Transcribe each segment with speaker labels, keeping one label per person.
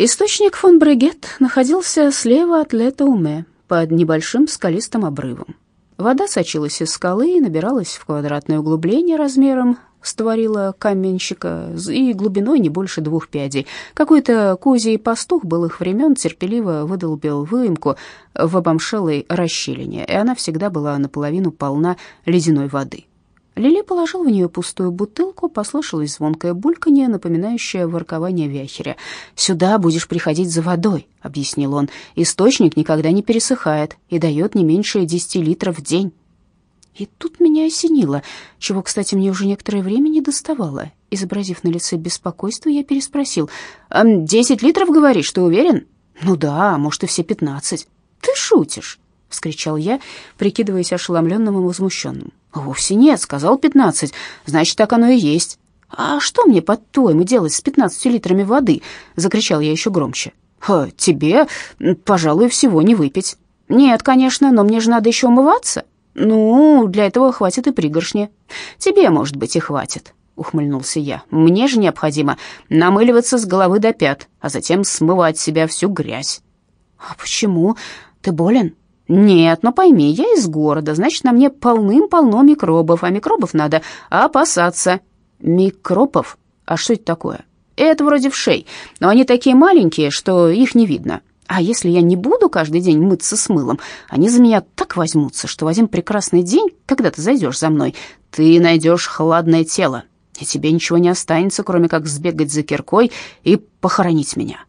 Speaker 1: Источник фон Брегет находился слева от Летауме, под небольшим скалистым обрывом. Вода сочилась из скалы и набиралась в квадратное углубление размером створила каменщика и глубиной не больше двух пядей. Какой-то козий пастух был их времен терпеливо выдолбил выемку в обомшелой расщелине, и она всегда была наполовину полна ледяной воды. Лили положил в нее пустую бутылку, послышалось звонкое бульканье, напоминающее воркование вяхеря. «Сюда будешь приходить за водой», — объяснил он. «Источник никогда не пересыхает и дает не меньше десяти литров в день». И тут меня осенило, чего, кстати, мне уже некоторое время не доставало. Изобразив на лице беспокойство, я переспросил. «Десять литров, говоришь, ты уверен?» «Ну да, может, и все пятнадцать». «Ты шутишь?» — вскричал я, прикидываясь ошеломленным и возмущенным. «Вовсе нет, сказал пятнадцать, значит, так оно и есть». «А что мне, по-твоему, делать с пятнадцатью литрами воды?» — закричал я еще громче. «Тебе, пожалуй, всего не выпить». «Нет, конечно, но мне же надо еще умываться». «Ну, для этого хватит и пригоршни». «Тебе, может быть, и хватит», — ухмыльнулся я. «Мне же необходимо намыливаться с головы до пят, а затем смывать себя всю грязь». «А почему? Ты болен?» «Нет, но пойми, я из города, значит, на мне полным-полно микробов, а микробов надо опасаться». «Микробов? А что это такое?» «Это вроде вшей, но они такие маленькие, что их не видно. А если я не буду каждый день мыться с мылом, они за меня так возьмутся, что в один прекрасный день, когда ты зайдешь за мной, ты найдешь хладное тело, и тебе ничего не останется, кроме как сбегать за киркой и похоронить меня».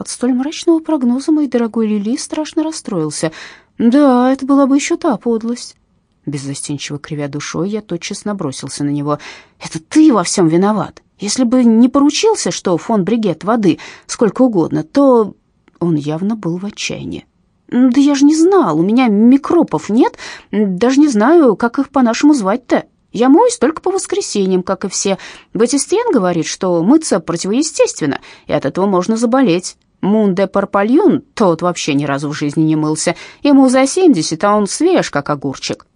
Speaker 1: От столь мрачного прогноза мой дорогой Лили страшно расстроился. Да, это была бы еще та подлость. Беззастенчиво кривя душой, я тотчас набросился на него. «Это ты во всем виноват. Если бы не поручился, что фон Бригет воды сколько угодно, то...» Он явно был в отчаянии. «Да я же не знал, у меня микробов нет, даже не знаю, как их по-нашему звать-то. Я моюсь только по воскресеньям, как и все. Батистен говорит, что мыться противоестественно, и от этого можно заболеть. Мунде Парпальюн, тот вообще ни разу в жизни не мылся. Ему за семьдесят, а он свеж, как огурчик.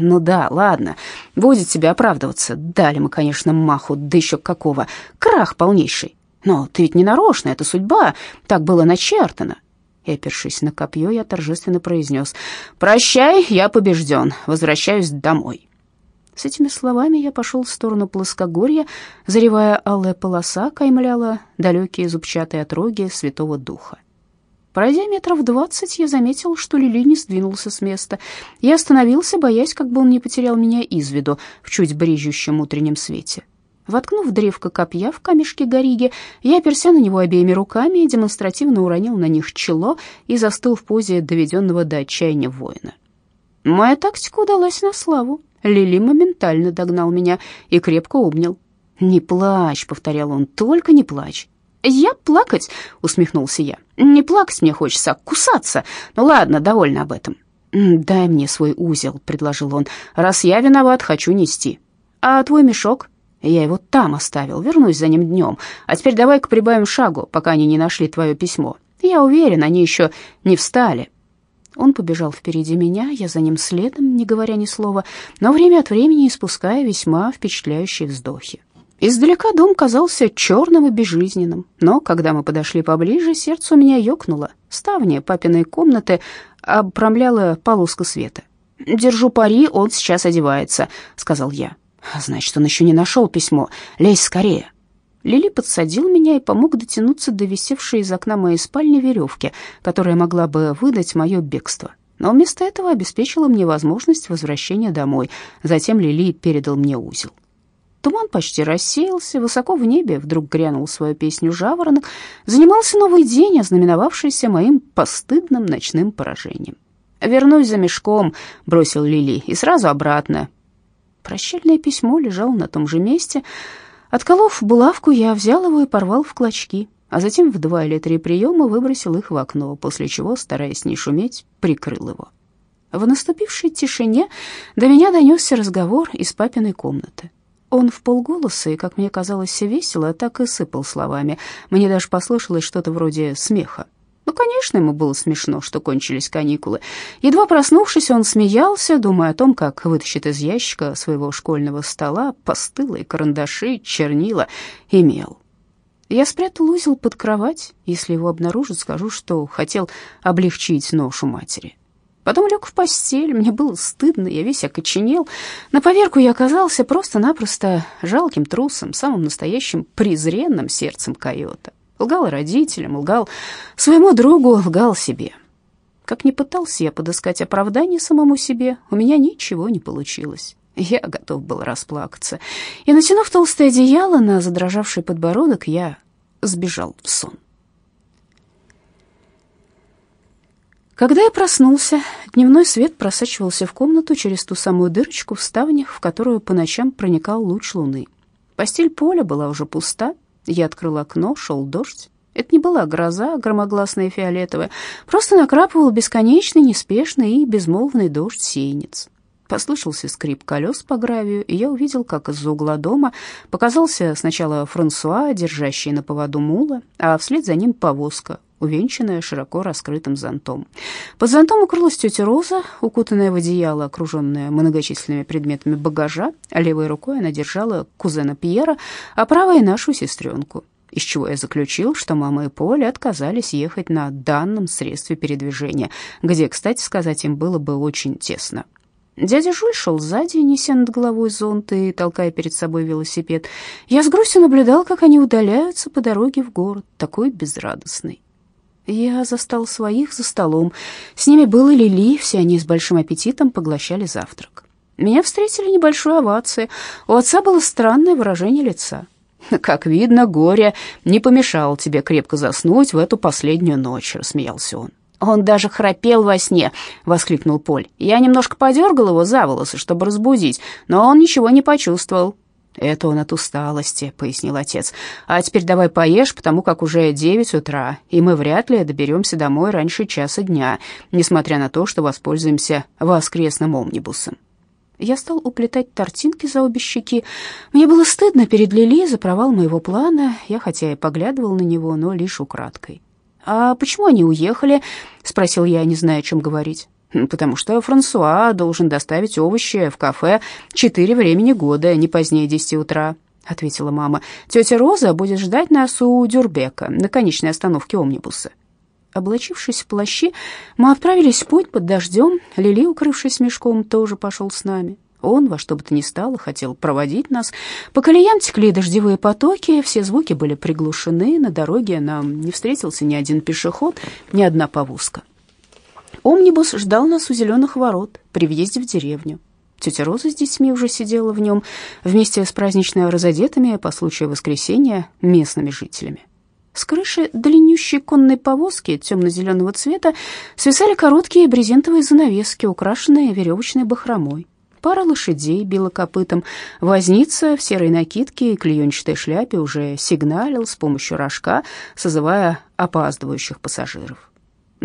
Speaker 1: Ну да, ладно, будет тебе оправдываться. Дали мы, конечно, маху, да еще какого. Крах полнейший. Но ты ведь не нарочно, это судьба, так было начертано. И, опершись на копье, я торжественно произнес «Прощай, я побежден, возвращаюсь домой». С этими словами я пошел в сторону плоскогорья, заревая алая полоса каймляла далекие зубчатые отроги Святого Духа. Пройдя метров двадцать, я заметил, что Лили не сдвинулся с места. Я остановился, боясь, как бы он не потерял меня из виду в чуть брежущем утреннем свете. Воткнув древко копья в камешке гориги, я оперся на него обеими руками демонстративно уронил на них чело и застыл в позе доведенного до отчаяния воина. Моя тактика удалась на славу. Лили моментально догнал меня и крепко обнял. «Не плачь», — повторял он, — «только не плачь». «Я плакать?» — усмехнулся я. «Не плакать мне хочется, а кусаться. Ну ладно, довольно об этом». «Дай мне свой узел», — предложил он. «Раз я виноват, хочу нести». «А твой мешок?» «Я его там оставил, вернусь за ним днем. А теперь давай-ка прибавим шагу, пока они не нашли твое письмо. Я уверен, они еще не встали». Он побежал впереди меня, я за ним следом, не говоря ни слова, но время от времени испуская весьма впечатляющие вздохи. Издалека дом казался черным и безжизненным, но когда мы подошли поближе, сердце у меня ёкнуло. Ставня папиной комнаты обрамляла полоска света. «Держу пари, он сейчас одевается», — сказал я. «Значит, он еще не нашел письмо. Лезь скорее». Лили подсадил меня и помог дотянуться до висевшей из окна моей спальни веревки, которая могла бы выдать мое бегство. Но вместо этого обеспечила мне возможность возвращения домой. Затем Лили передал мне узел. Туман почти рассеялся, высоко в небе вдруг грянул свою песню жаворонок. Занимался новый день, ознаменовавшийся моим постыдным ночным поражением. «Вернусь за мешком», — бросил Лили, — «и сразу обратно». Прощальное письмо лежало на том же месте, — Отколов булавку, я взял его и порвал в клочки, а затем в два или три приема выбросил их в окно, после чего, стараясь не шуметь, прикрыл его. В наступившей тишине до меня донесся разговор из папиной комнаты. Он в полголоса и, как мне казалось, весело, так и сыпал словами. Мне даже послышалось что-то вроде смеха. Ну, конечно, ему было смешно, что кончились каникулы. Едва проснувшись, он смеялся, думая о том, как вытащит из ящика своего школьного стола постылые карандаши, чернила и мел. Я спрятал узел под кровать. Если его обнаружат, скажу, что хотел облегчить ношу матери. Потом лег в постель, мне было стыдно, я весь окоченел. На поверку я оказался просто-напросто жалким трусом, самым настоящим презренным сердцем койота. Лгал родителям, лгал своему другу, лгал себе. Как ни пытался я подыскать оправдание самому себе, у меня ничего не получилось. Я готов был расплакаться. И, натянув толстое одеяло на задрожавший подбородок, я сбежал в сон. Когда я проснулся, дневной свет просачивался в комнату через ту самую дырочку в ставнях, в которую по ночам проникал луч луны. Постель поля была уже пуста. Я открыл окно, шел дождь. Это не была гроза, громогласная фиолетовая, просто накрапывал бесконечный, неспешный и безмолвный дождь сеянец. Послышался скрип колес по гравию, и я увидел, как из-за угла дома показался сначала Франсуа, держащий на поводу мула, а вслед за ним повозка, увенчанная широко раскрытым зонтом. Под зонтом укрылась тетя Роза, укутанная в одеяло, окруженная многочисленными предметами багажа, а левой рукой она держала кузена Пьера, а правой — нашу сестренку из чего я заключил, что мама и Поля отказались ехать на данном средстве передвижения, где, кстати сказать, им было бы очень тесно. Дядя Жуль шел сзади, неся над головой зонт и толкая перед собой велосипед. Я с грустью наблюдал, как они удаляются по дороге в город, такой безрадостный. Я застал своих за столом. С ними был и Лили, все они с большим аппетитом поглощали завтрак. Меня встретили небольшой овацией. У отца было странное выражение лица. «Как видно, горе не помешало тебе крепко заснуть в эту последнюю ночь», — рассмеялся он. «Он даже храпел во сне!» — воскликнул Поль. «Я немножко подергал его за волосы, чтобы разбудить, но он ничего не почувствовал. «Это он от усталости», — пояснил отец. «А теперь давай поешь, потому как уже девять утра, и мы вряд ли доберемся домой раньше часа дня, несмотря на то, что воспользуемся воскресным омнибусом». Я стал уплетать тортинки за обе щеки. Мне было стыдно перед Лили за провал моего плана. Я хотя и поглядывал на него, но лишь украдкой. «А почему они уехали?» — спросил я, не зная, о чем говорить. «Потому что Франсуа должен доставить овощи в кафе четыре времени года, не позднее десяти утра», — ответила мама. «Тетя Роза будет ждать нас у Дюрбека на конечной остановке омнибуса». Облачившись в плащи, мы отправились в путь под дождем. Лили, укрывшись мешком, тоже пошел с нами. Он во что бы то ни стало хотел проводить нас. По колеям текли дождевые потоки, все звуки были приглушены. На дороге нам не встретился ни один пешеход, ни одна повозка. Омнибус ждал нас у зеленых ворот при въезде в деревню. Тетя Роза с детьми уже сидела в нем вместе с празднично разодетыми по случаю воскресенья местными жителями. С крыши длиннющей конной повозки темно-зеленого цвета свисали короткие брезентовые занавески, украшенные веревочной бахромой. Пара лошадей била копытом. Возница в серой накидке и клеенчатой шляпе уже сигналил с помощью рожка, созывая опаздывающих пассажиров.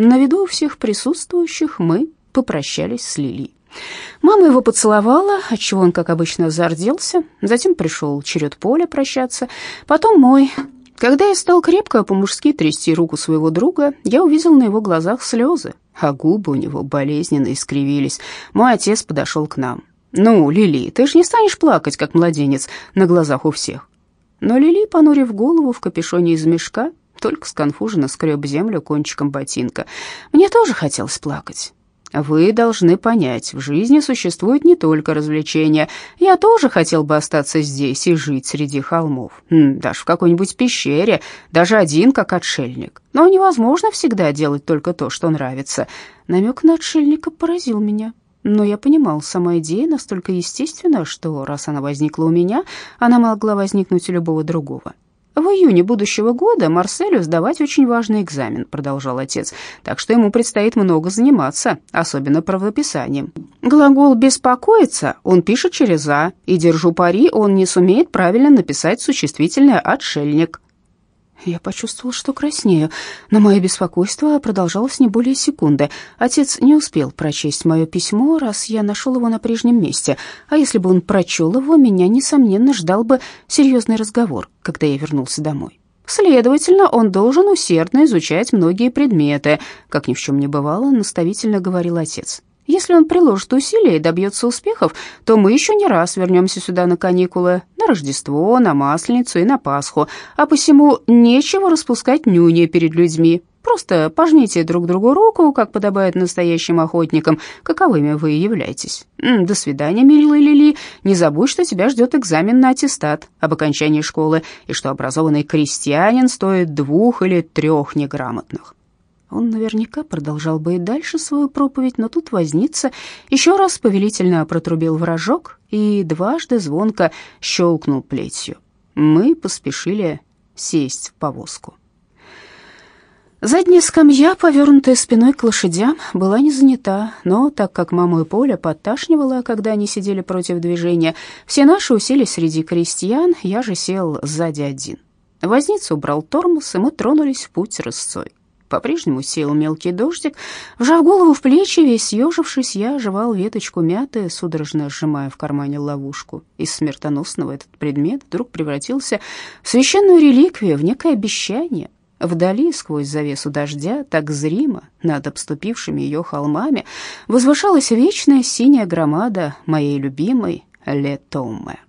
Speaker 1: На виду у всех присутствующих мы попрощались с Лили. Мама его поцеловала, отчего он, как обычно, зарделся. Затем пришел черед Поля прощаться, потом мой. Когда я стал крепко по-мужски трясти руку своего друга, я увидел на его глазах слезы, а губы у него болезненно искривились. Мой отец подошел к нам. «Ну, Лили, ты же не станешь плакать, как младенец, на глазах у всех». Но Лили, понурив голову в капюшоне из мешка, только сконфуженно скреб землю кончиком ботинка. Мне тоже хотелось плакать. Вы должны понять, в жизни существует не только развлечения. Я тоже хотел бы остаться здесь и жить среди холмов, даже в какой-нибудь пещере, даже один, как отшельник. Но невозможно всегда делать только то, что нравится. Намек на отшельника поразил меня. Но я понимал, сама идея настолько естественна, что раз она возникла у меня, она могла возникнуть у любого другого. В июне будущего года Марселю сдавать очень важный экзамен, продолжал отец, так что ему предстоит много заниматься, особенно правописанием. Глагол «беспокоиться» он пишет через «а», и, держу пари, он не сумеет правильно написать существительное «отшельник». Я почувствовал, что краснею, но мое беспокойство продолжалось не более секунды. Отец не успел прочесть мое письмо, раз я нашел его на прежнем месте, а если бы он прочел его, меня, несомненно, ждал бы серьезный разговор, когда я вернулся домой. Следовательно, он должен усердно изучать многие предметы, как ни в чем не бывало, наставительно говорил отец. Если он приложит усилия и добьется успехов, то мы еще не раз вернемся сюда на каникулы, на Рождество, на Масленицу и на Пасху, а посему нечего распускать нюни перед людьми. Просто пожмите друг другу руку, как подобает настоящим охотникам, каковыми вы являетесь. До свидания, милая Лили. Не забудь, что тебя ждет экзамен на аттестат об окончании школы, и что образованный крестьянин стоит двух или трех неграмотных. Он наверняка продолжал бы и дальше свою проповедь, но тут возница еще раз повелительно протрубил вражок и дважды звонко щелкнул плетью. Мы поспешили сесть в повозку. Задняя скамья, повернутая спиной к лошадям, была не занята, но так как маму и Поля подташнивала, когда они сидели против движения, все наши уселись среди крестьян, я же сел сзади один. Возница убрал тормоз, и мы тронулись в путь рысцой. По-прежнему сеял мелкий дождик. Вжав голову в плечи, весь съежившись, я оживал веточку мяты, судорожно сжимая в кармане ловушку. Из смертоносного этот предмет вдруг превратился в священную реликвию, в некое обещание. Вдали, сквозь завесу дождя, так зримо, над обступившими ее холмами, возвышалась вечная синяя громада моей любимой Летоме.